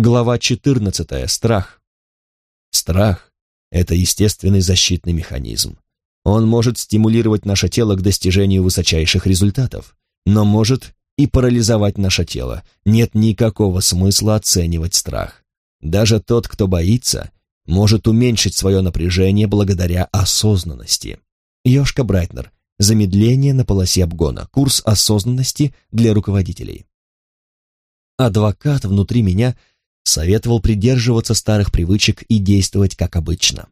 Глава 14. Страх. Страх – это естественный защитный механизм. Он может стимулировать наше тело к достижению высочайших результатов, но может и парализовать наше тело. Нет никакого смысла оценивать страх. Даже тот, кто боится, может уменьшить свое напряжение благодаря осознанности. Йошка Брайтнер. Замедление на полосе обгона. Курс осознанности для руководителей. Адвокат внутри меня – советовал придерживаться старых привычек и действовать как обычно.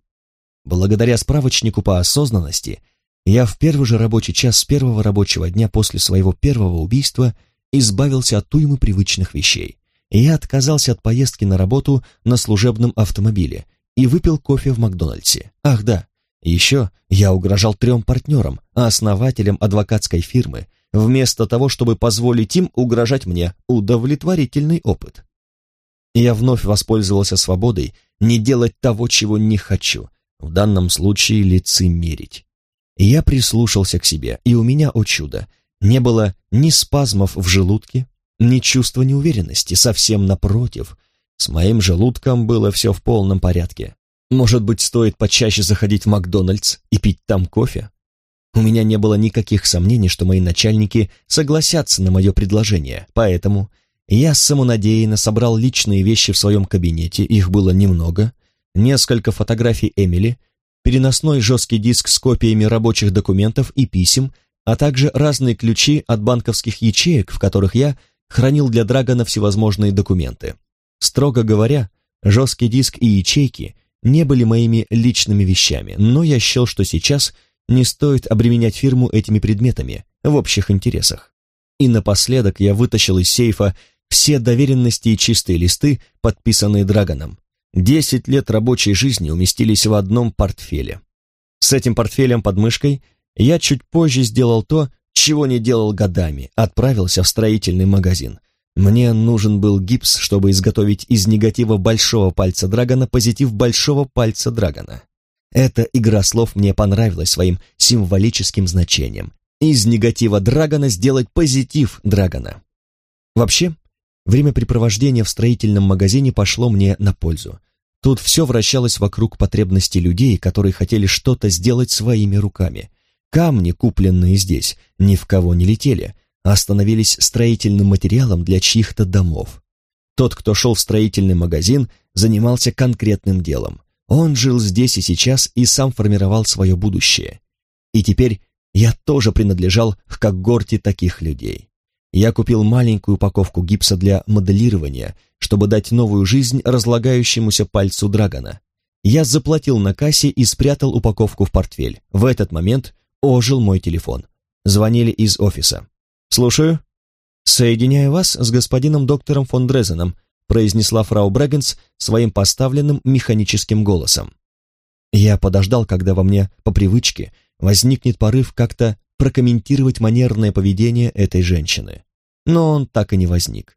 Благодаря справочнику по осознанности я в первый же рабочий час с первого рабочего дня после своего первого убийства избавился от уймы привычных вещей. Я отказался от поездки на работу на служебном автомобиле и выпил кофе в Макдональдсе. Ах да, еще я угрожал трем партнерам, основателям адвокатской фирмы, вместо того, чтобы позволить им угрожать мне. Удовлетворительный опыт я вновь воспользовался свободой не делать того, чего не хочу, в данном случае лицемерить. Я прислушался к себе, и у меня, о чудо, не было ни спазмов в желудке, ни чувства неуверенности, совсем напротив. С моим желудком было все в полном порядке. Может быть, стоит почаще заходить в Макдональдс и пить там кофе? У меня не было никаких сомнений, что мои начальники согласятся на мое предложение, поэтому я самонадеянно собрал личные вещи в своем кабинете, их было немного, несколько фотографий Эмили, переносной жесткий диск с копиями рабочих документов и писем, а также разные ключи от банковских ячеек, в которых я хранил для Драгона всевозможные документы. Строго говоря, жесткий диск и ячейки не были моими личными вещами, но я счел, что сейчас не стоит обременять фирму этими предметами в общих интересах. И напоследок я вытащил из сейфа все доверенности и чистые листы, подписанные Драгоном. Десять лет рабочей жизни уместились в одном портфеле. С этим портфелем под мышкой я чуть позже сделал то, чего не делал годами, отправился в строительный магазин. Мне нужен был гипс, чтобы изготовить из негатива большого пальца Драгона позитив большого пальца Драгона. Эта игра слов мне понравилась своим символическим значением. Из негатива Драгона сделать позитив Драгона. Вообще, Времяпрепровождение в строительном магазине пошло мне на пользу. Тут все вращалось вокруг потребностей людей, которые хотели что-то сделать своими руками. Камни, купленные здесь, ни в кого не летели, а становились строительным материалом для чьих-то домов. Тот, кто шел в строительный магазин, занимался конкретным делом. Он жил здесь и сейчас и сам формировал свое будущее. И теперь я тоже принадлежал к когорте таких людей. Я купил маленькую упаковку гипса для моделирования, чтобы дать новую жизнь разлагающемуся пальцу Драгона. Я заплатил на кассе и спрятал упаковку в портфель. В этот момент ожил мой телефон. Звонили из офиса. «Слушаю». «Соединяю вас с господином доктором фон Дрезеном», произнесла фрау Брегенс своим поставленным механическим голосом. Я подождал, когда во мне, по привычке, возникнет порыв как-то прокомментировать манерное поведение этой женщины но он так и не возник.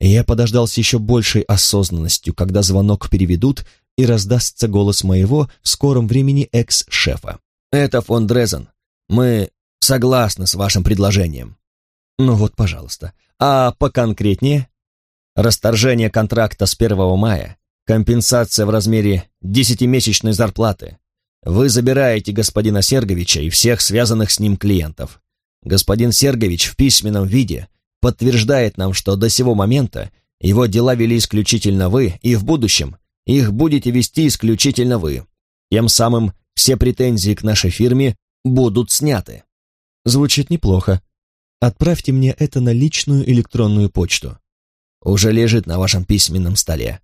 Я подождал с еще большей осознанностью, когда звонок переведут и раздастся голос моего в скором времени экс-шефа. «Это фон Дрезен. Мы согласны с вашим предложением». «Ну вот, пожалуйста. А поконкретнее?» «Расторжение контракта с 1 мая, компенсация в размере десятимесячной зарплаты. Вы забираете господина Серговича и всех связанных с ним клиентов. Господин Сергович в письменном виде подтверждает нам, что до сего момента его дела вели исключительно вы, и в будущем их будете вести исключительно вы. Тем самым все претензии к нашей фирме будут сняты. Звучит неплохо. Отправьте мне это на личную электронную почту. Уже лежит на вашем письменном столе.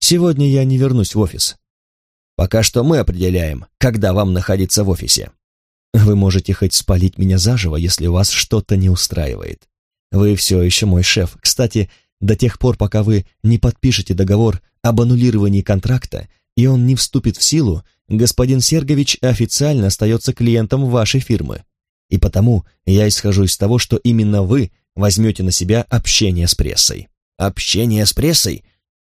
Сегодня я не вернусь в офис. Пока что мы определяем, когда вам находиться в офисе. Вы можете хоть спалить меня заживо, если вас что-то не устраивает. Вы все еще мой шеф. Кстати, до тех пор, пока вы не подпишете договор об аннулировании контракта, и он не вступит в силу, господин Сергович официально остается клиентом вашей фирмы. И потому я исхожу из того, что именно вы возьмете на себя общение с прессой. Общение с прессой?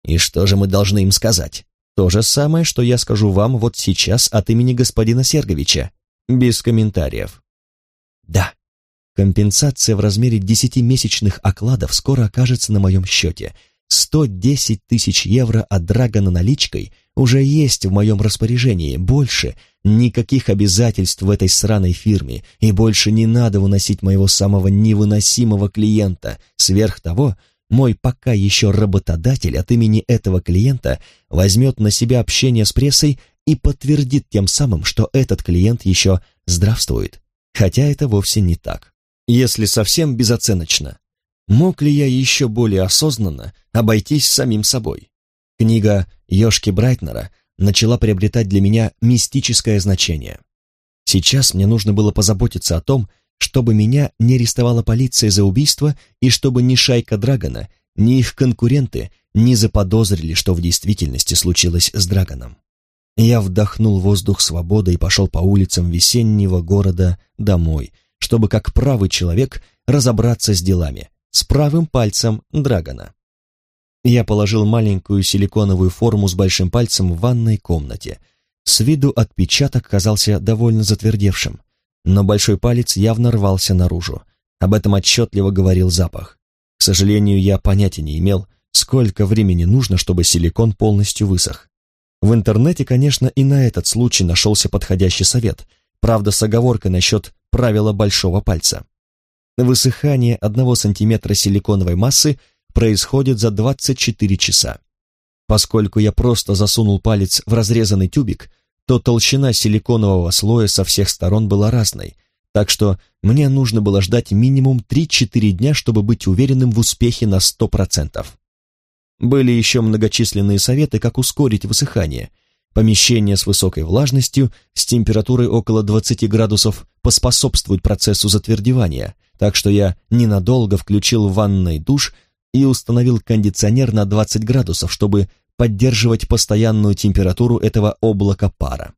И что же мы должны им сказать? То же самое, что я скажу вам вот сейчас от имени господина Серговича. Без комментариев. Да, Компенсация в размере десятимесячных окладов скоро окажется на моем счете. 110 тысяч евро от Драгона наличкой уже есть в моем распоряжении. Больше никаких обязательств в этой сраной фирме, и больше не надо выносить моего самого невыносимого клиента. Сверх того, мой пока еще работодатель от имени этого клиента возьмет на себя общение с прессой и подтвердит тем самым, что этот клиент еще здравствует. Хотя это вовсе не так. Если совсем безоценочно, мог ли я еще более осознанно обойтись самим собой? Книга Йошки Брайтнера начала приобретать для меня мистическое значение. Сейчас мне нужно было позаботиться о том, чтобы меня не арестовала полиция за убийство и чтобы ни шайка Драгона, ни их конкуренты не заподозрили, что в действительности случилось с Драгоном. Я вдохнул воздух свободы и пошел по улицам весеннего города домой, чтобы как правый человек разобраться с делами, с правым пальцем Драгона. Я положил маленькую силиконовую форму с большим пальцем в ванной комнате. С виду отпечаток казался довольно затвердевшим но большой палец явно рвался наружу. Об этом отчетливо говорил запах. К сожалению, я понятия не имел, сколько времени нужно, чтобы силикон полностью высох. В интернете, конечно, и на этот случай нашелся подходящий совет, правда с оговоркой насчет правила большого пальца. Высыхание одного сантиметра силиконовой массы происходит за 24 часа. Поскольку я просто засунул палец в разрезанный тюбик, то толщина силиконового слоя со всех сторон была разной, так что мне нужно было ждать минимум 3-4 дня, чтобы быть уверенным в успехе на 100%. Были еще многочисленные советы, как ускорить высыхание. Помещение с высокой влажностью, с температурой около 20 градусов, поспособствует процессу затвердевания, так что я ненадолго включил ванный душ и установил кондиционер на 20 градусов, чтобы поддерживать постоянную температуру этого облака пара.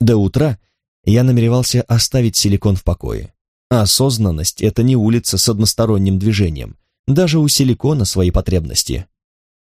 До утра я намеревался оставить силикон в покое. Осознанность — это не улица с односторонним движением. Даже у силикона свои потребности.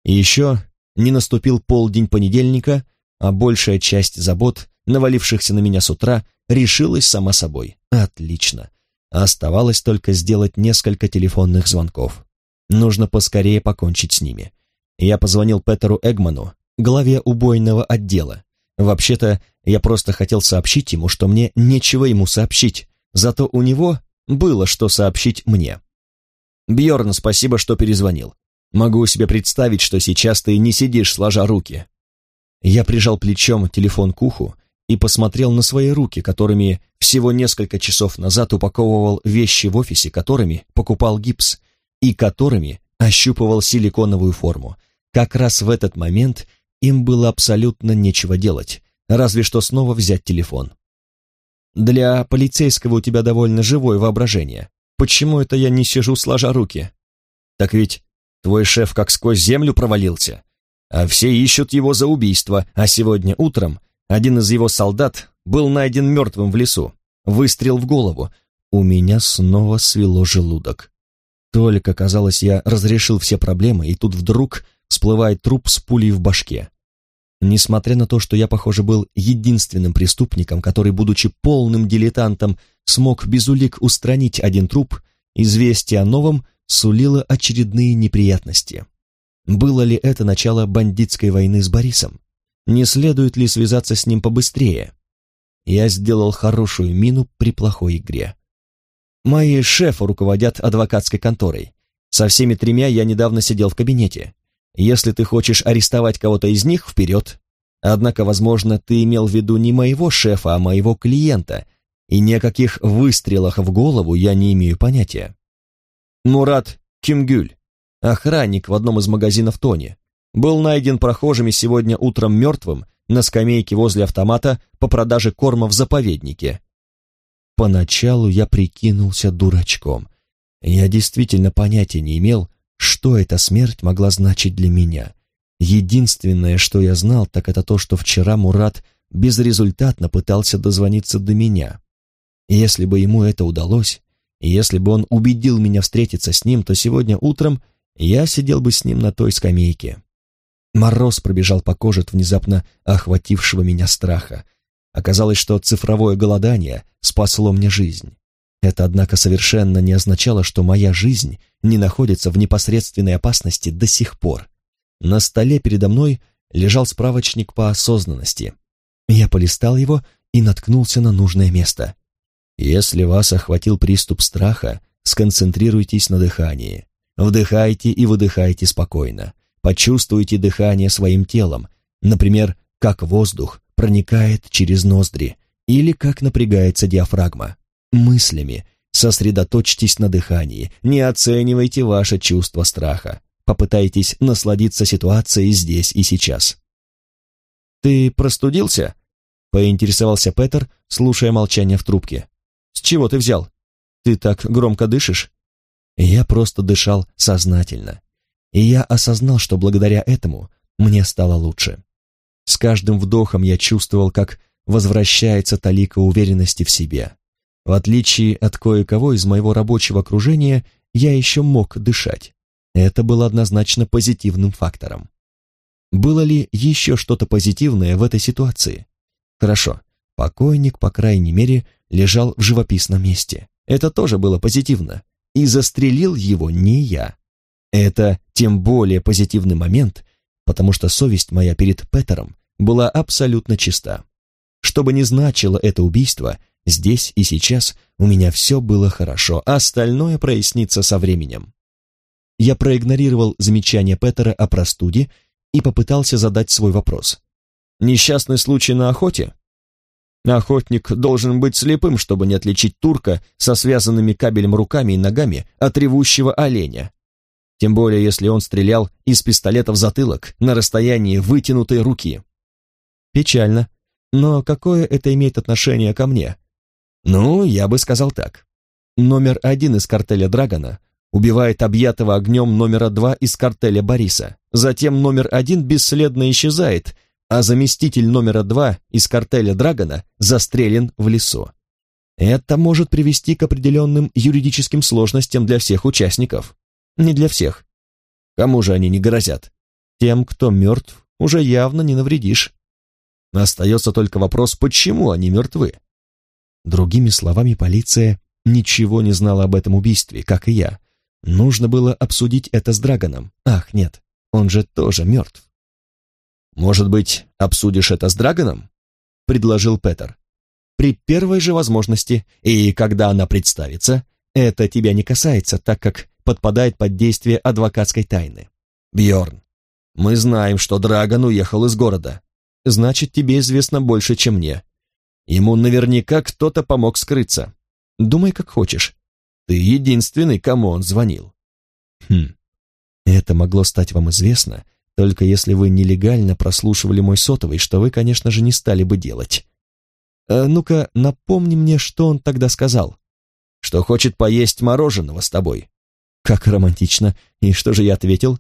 Еще не наступил полдень понедельника, а большая часть забот, навалившихся на меня с утра, решилась сама собой. Отлично. Оставалось только сделать несколько телефонных звонков. Нужно поскорее покончить с ними. Я позвонил Петеру Эгману, главе убойного отдела. Вообще-то, я просто хотел сообщить ему, что мне нечего ему сообщить, зато у него было что сообщить мне. Бьорн, спасибо, что перезвонил. Могу себе представить, что сейчас ты не сидишь сложа руки. Я прижал плечом телефон к уху и посмотрел на свои руки, которыми всего несколько часов назад упаковывал вещи в офисе, которыми покупал гипс и которыми ощупывал силиконовую форму. Как раз в этот момент им было абсолютно нечего делать, разве что снова взять телефон. «Для полицейского у тебя довольно живое воображение. Почему это я не сижу сложа руки?» «Так ведь твой шеф как сквозь землю провалился, а все ищут его за убийство, а сегодня утром один из его солдат был найден мертвым в лесу. Выстрел в голову. У меня снова свело желудок. Только, казалось, я разрешил все проблемы, и тут вдруг всплывает труп с пулей в башке. Несмотря на то, что я, похоже, был единственным преступником, который, будучи полным дилетантом, смог без улик устранить один труп, известие о новом сулило очередные неприятности. Было ли это начало бандитской войны с Борисом? Не следует ли связаться с ним побыстрее? Я сделал хорошую мину при плохой игре. Мои шефы руководят адвокатской конторой. Со всеми тремя я недавно сидел в кабинете. Если ты хочешь арестовать кого-то из них, вперед. Однако, возможно, ты имел в виду не моего шефа, а моего клиента, и ни о каких выстрелах в голову я не имею понятия. Мурат Кимгюль, охранник в одном из магазинов Тони, был найден прохожими сегодня утром мертвым на скамейке возле автомата по продаже корма в заповеднике. Поначалу я прикинулся дурачком. Я действительно понятия не имел, что эта смерть могла значить для меня. Единственное, что я знал, так это то, что вчера Мурат безрезультатно пытался дозвониться до меня. Если бы ему это удалось, если бы он убедил меня встретиться с ним, то сегодня утром я сидел бы с ним на той скамейке. Мороз пробежал по коже от внезапно охватившего меня страха. Оказалось, что цифровое голодание спасло мне жизнь. Это, однако, совершенно не означало, что моя жизнь не находится в непосредственной опасности до сих пор. На столе передо мной лежал справочник по осознанности. Я полистал его и наткнулся на нужное место. Если вас охватил приступ страха, сконцентрируйтесь на дыхании. Вдыхайте и выдыхайте спокойно. Почувствуйте дыхание своим телом, например, как воздух проникает через ноздри или как напрягается диафрагма. Мыслями сосредоточьтесь на дыхании, не оценивайте ваше чувство страха. Попытайтесь насладиться ситуацией здесь и сейчас. «Ты простудился?» — поинтересовался Петер, слушая молчание в трубке. «С чего ты взял? Ты так громко дышишь?» Я просто дышал сознательно. И я осознал, что благодаря этому мне стало лучше. С каждым вдохом я чувствовал, как возвращается талика уверенности в себе. В отличие от кое-кого из моего рабочего окружения, я еще мог дышать. Это было однозначно позитивным фактором. Было ли еще что-то позитивное в этой ситуации? Хорошо, покойник, по крайней мере, лежал в живописном месте. Это тоже было позитивно. И застрелил его не я. Это тем более позитивный момент, потому что совесть моя перед Петером была абсолютно чиста. Что бы ни значило это убийство, здесь и сейчас у меня все было хорошо, а остальное прояснится со временем. Я проигнорировал замечание Петера о простуде и попытался задать свой вопрос. «Несчастный случай на охоте?» Охотник должен быть слепым, чтобы не отличить турка со связанными кабелем руками и ногами от ревущего оленя. Тем более, если он стрелял из пистолета в затылок на расстоянии вытянутой руки. Печально. Но какое это имеет отношение ко мне? Ну, я бы сказал так. Номер один из картеля Драгона убивает объятого огнем номера два из картеля Бориса. Затем номер один бесследно исчезает, а заместитель номера два из картеля Драгона застрелен в лесу. Это может привести к определенным юридическим сложностям для всех участников. Не для всех. Кому же они не грозят? Тем, кто мертв, уже явно не навредишь. Остается только вопрос, почему они мертвы. Другими словами, полиция ничего не знала об этом убийстве, как и я, Нужно было обсудить это с Драгоном. Ах, нет, он же тоже мертв. «Может быть, обсудишь это с Драгоном?» — предложил Петер. «При первой же возможности, и когда она представится, это тебя не касается, так как подпадает под действие адвокатской тайны. Бьорн, мы знаем, что Драгон уехал из города. Значит, тебе известно больше, чем мне. Ему наверняка кто-то помог скрыться. Думай, как хочешь. Ты единственный, кому он звонил. Хм, это могло стать вам известно, только если вы нелегально прослушивали мой сотовый, что вы, конечно же, не стали бы делать. А ну-ка, напомни мне, что он тогда сказал. Что хочет поесть мороженого с тобой. Как романтично. И что же я ответил?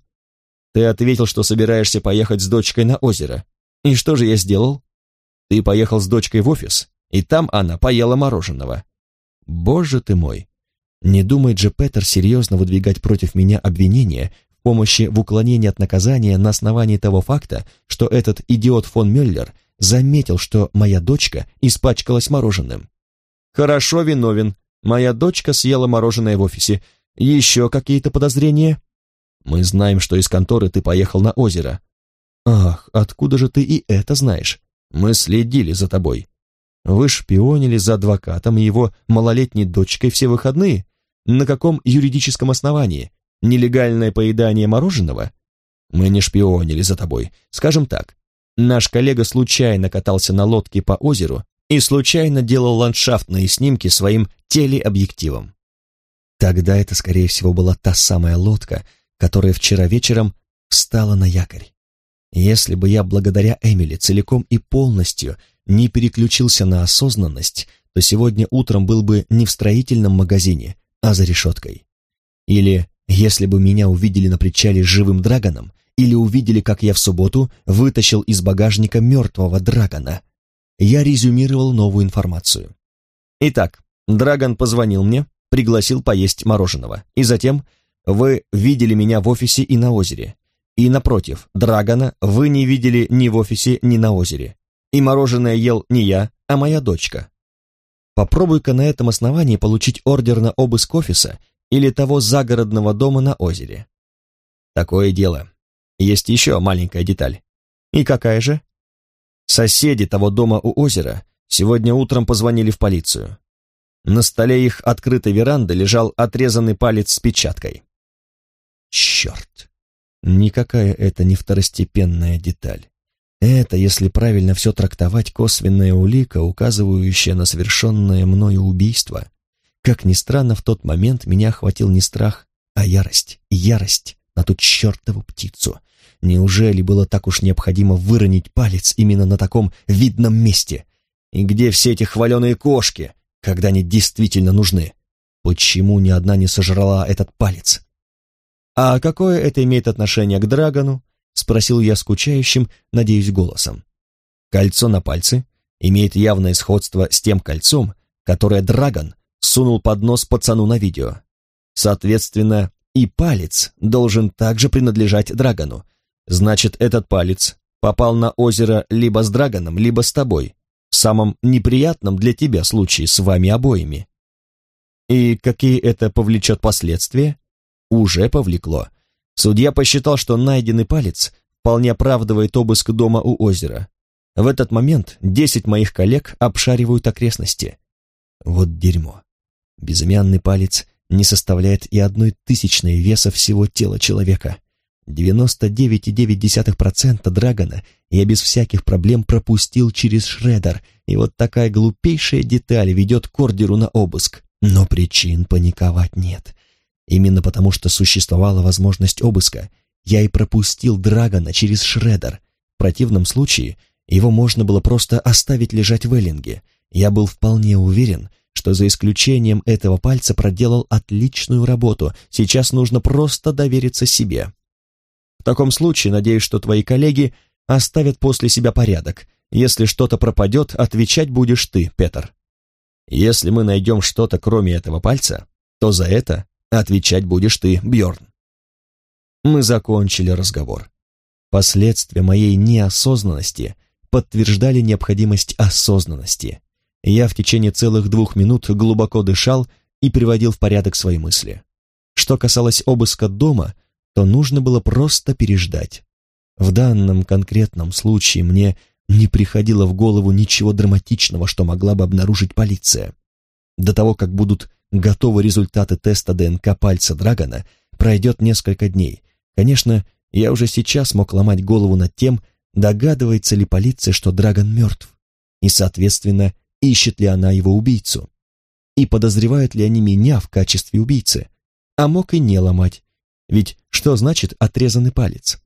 Ты ответил, что собираешься поехать с дочкой на озеро. И что же я сделал? Ты поехал с дочкой в офис, и там она поела мороженого. Боже ты мой, не думает же Петер серьезно выдвигать против меня обвинения в помощи в уклонении от наказания на основании того факта, что этот идиот фон Мюллер заметил, что моя дочка испачкалась мороженым. «Хорошо, виновен. Моя дочка съела мороженое в офисе. Еще какие-то подозрения?» «Мы знаем, что из конторы ты поехал на озеро». «Ах, откуда же ты и это знаешь? Мы следили за тобой. Вы шпионили за адвокатом и его малолетней дочкой все выходные? На каком юридическом основании? Нелегальное поедание мороженого? Мы не шпионили за тобой. Скажем так, наш коллега случайно катался на лодке по озеру и случайно делал ландшафтные снимки своим телеобъективом. Тогда это, скорее всего, была та самая лодка, которая вчера вечером встала на якорь. Если бы я благодаря Эмили целиком и полностью не переключился на осознанность, то сегодня утром был бы не в строительном магазине, а за решеткой. Или если бы меня увидели на причале с живым драгоном, или увидели, как я в субботу вытащил из багажника мертвого драгона. Я резюмировал новую информацию. Итак, драгон позвонил мне, пригласил поесть мороженого, и затем вы видели меня в офисе и на озере. И напротив, драгона вы не видели ни в офисе, ни на озере. И мороженое ел не я, а моя дочка. Попробуй-ка на этом основании получить ордер на обыск офиса или того загородного дома на озере. Такое дело. Есть еще маленькая деталь. И какая же? Соседи того дома у озера сегодня утром позвонили в полицию. На столе их открытой веранды лежал отрезанный палец с печаткой. Черт! Никакая это не второстепенная деталь. Это, если правильно все трактовать, косвенная улика, указывающая на совершенное мною убийство. Как ни странно, в тот момент меня охватил не страх, а ярость. Ярость на ту чертову птицу. Неужели было так уж необходимо выронить палец именно на таком видном месте? И где все эти хваленые кошки, когда они действительно нужны? Почему ни одна не сожрала этот палец? А какое это имеет отношение к Драгону? Спросил я скучающим, надеюсь, голосом. Кольцо на пальце имеет явное сходство с тем кольцом, которое Драгон сунул под нос пацану на видео. Соответственно, и палец должен также принадлежать Драгону. Значит, этот палец попал на озеро либо с Драгоном, либо с тобой, в самом неприятном для тебя случае с вами обоими. И какие это повлечет последствия? Уже повлекло. Судья посчитал, что найденный палец вполне оправдывает обыск дома у озера. В этот момент десять моих коллег обшаривают окрестности. Вот дерьмо. Безымянный палец не составляет и одной тысячной веса всего тела человека. 99,9% Драгона я без всяких проблем пропустил через шредер, и вот такая глупейшая деталь ведет к ордеру на обыск. Но причин паниковать нет. Именно потому, что существовала возможность обыска, я и пропустил Драгона через шредер. В противном случае его можно было просто оставить лежать в Эллинге. Я был вполне уверен, что за исключением этого пальца проделал отличную работу. Сейчас нужно просто довериться себе. В таком случае, надеюсь, что твои коллеги оставят после себя порядок. Если что-то пропадет, отвечать будешь ты, Петр. Если мы найдем что-то кроме этого пальца, то за это отвечать будешь ты, Бьорн. Мы закончили разговор. Последствия моей неосознанности подтверждали необходимость осознанности. Я в течение целых двух минут глубоко дышал и приводил в порядок свои мысли. Что касалось обыска дома, то нужно было просто переждать. В данном конкретном случае мне не приходило в голову ничего драматичного, что могла бы обнаружить полиция. До того, как будут готовы результаты теста ДНК пальца Драгона, пройдет несколько дней. Конечно, я уже сейчас мог ломать голову над тем, догадывается ли полиция, что Драгон мертв, и, соответственно, ищет ли она его убийцу, и подозревают ли они меня в качестве убийцы, а мог и не ломать, ведь что значит отрезанный палец?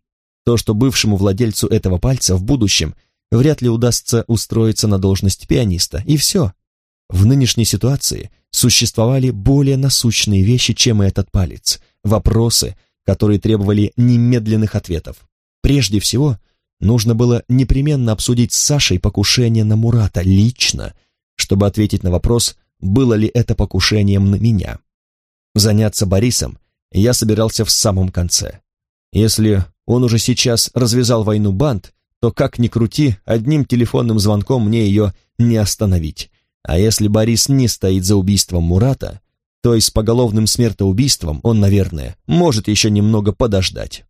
То, что бывшему владельцу этого пальца в будущем вряд ли удастся устроиться на должность пианиста, и все. В нынешней ситуации существовали более насущные вещи, чем этот палец, вопросы, которые требовали немедленных ответов. Прежде всего, нужно было непременно обсудить с Сашей покушение на Мурата лично, чтобы ответить на вопрос, было ли это покушением на меня. Заняться Борисом я собирался в самом конце. Если он уже сейчас развязал войну банд, то как ни крути, одним телефонным звонком мне ее не остановить. А если Борис не стоит за убийством Мурата, то и с поголовным смертоубийством он, наверное, может еще немного подождать.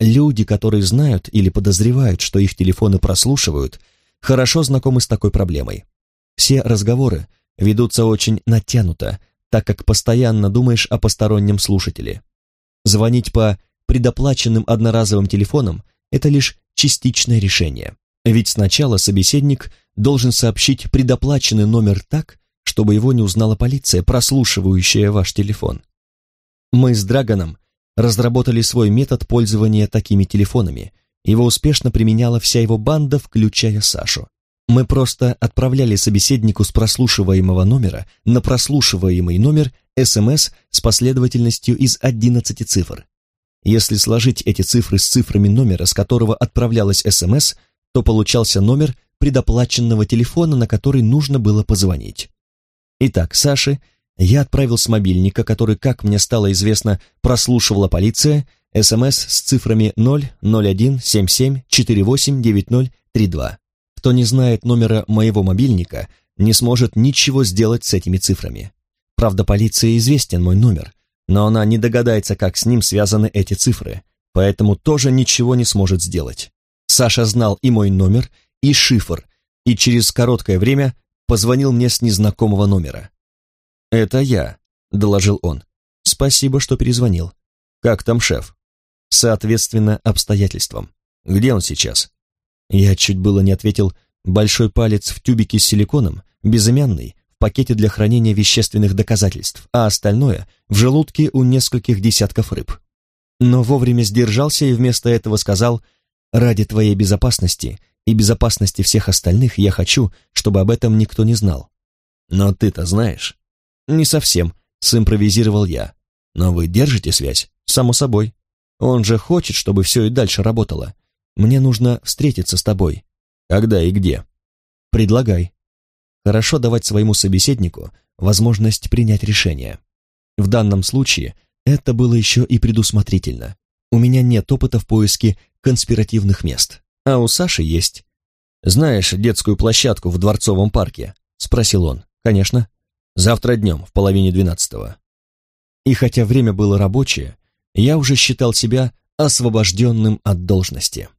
Люди, которые знают или подозревают, что их телефоны прослушивают, хорошо знакомы с такой проблемой. Все разговоры ведутся очень натянуто, так как постоянно думаешь о постороннем слушателе. Звонить по предоплаченным одноразовым телефонам – это лишь частичное решение. Ведь сначала собеседник должен сообщить предоплаченный номер так, чтобы его не узнала полиция, прослушивающая ваш телефон. Мы с Драгоном разработали свой метод пользования такими телефонами. Его успешно применяла вся его банда, включая Сашу. Мы просто отправляли собеседнику с прослушиваемого номера на прослушиваемый номер СМС с последовательностью из 11 цифр. Если сложить эти цифры с цифрами номера, с которого отправлялась СМС, то получался номер предоплаченного телефона, на который нужно было позвонить. Итак, Саше я отправил с мобильника, который, как мне стало известно, прослушивала полиция, СМС с цифрами 00177489032. Кто не знает номера моего мобильника, не сможет ничего сделать с этими цифрами. Правда, полиции известен мой номер, но она не догадается, как с ним связаны эти цифры, поэтому тоже ничего не сможет сделать. Саша знал и мой номер, и шифр, и через короткое время позвонил мне с незнакомого номера. «Это я», — доложил он. «Спасибо, что перезвонил. Как там шеф?» «Соответственно обстоятельствам. Где он сейчас?» Я чуть было не ответил «большой палец в тюбике с силиконом, безымянный, в пакете для хранения вещественных доказательств, а остальное в желудке у нескольких десятков рыб». Но вовремя сдержался и вместо этого сказал «ради твоей безопасности и безопасности всех остальных я хочу, чтобы об этом никто не знал». «Но ты-то знаешь?» «Не совсем», — симпровизировал я. «Но вы держите связь?» «Само собой. Он же хочет, чтобы все и дальше работало. Мне нужно встретиться с тобой. Когда и где?» «Предлагай». Хорошо давать своему собеседнику возможность принять решение. В данном случае это было еще и предусмотрительно. У меня нет опыта в поиске конспиративных мест, а у Саши есть. «Знаешь детскую площадку в Дворцовом парке?» — спросил он. «Конечно. Завтра днем, в половине двенадцатого. И хотя время было рабочее, я уже считал себя освобожденным от должности.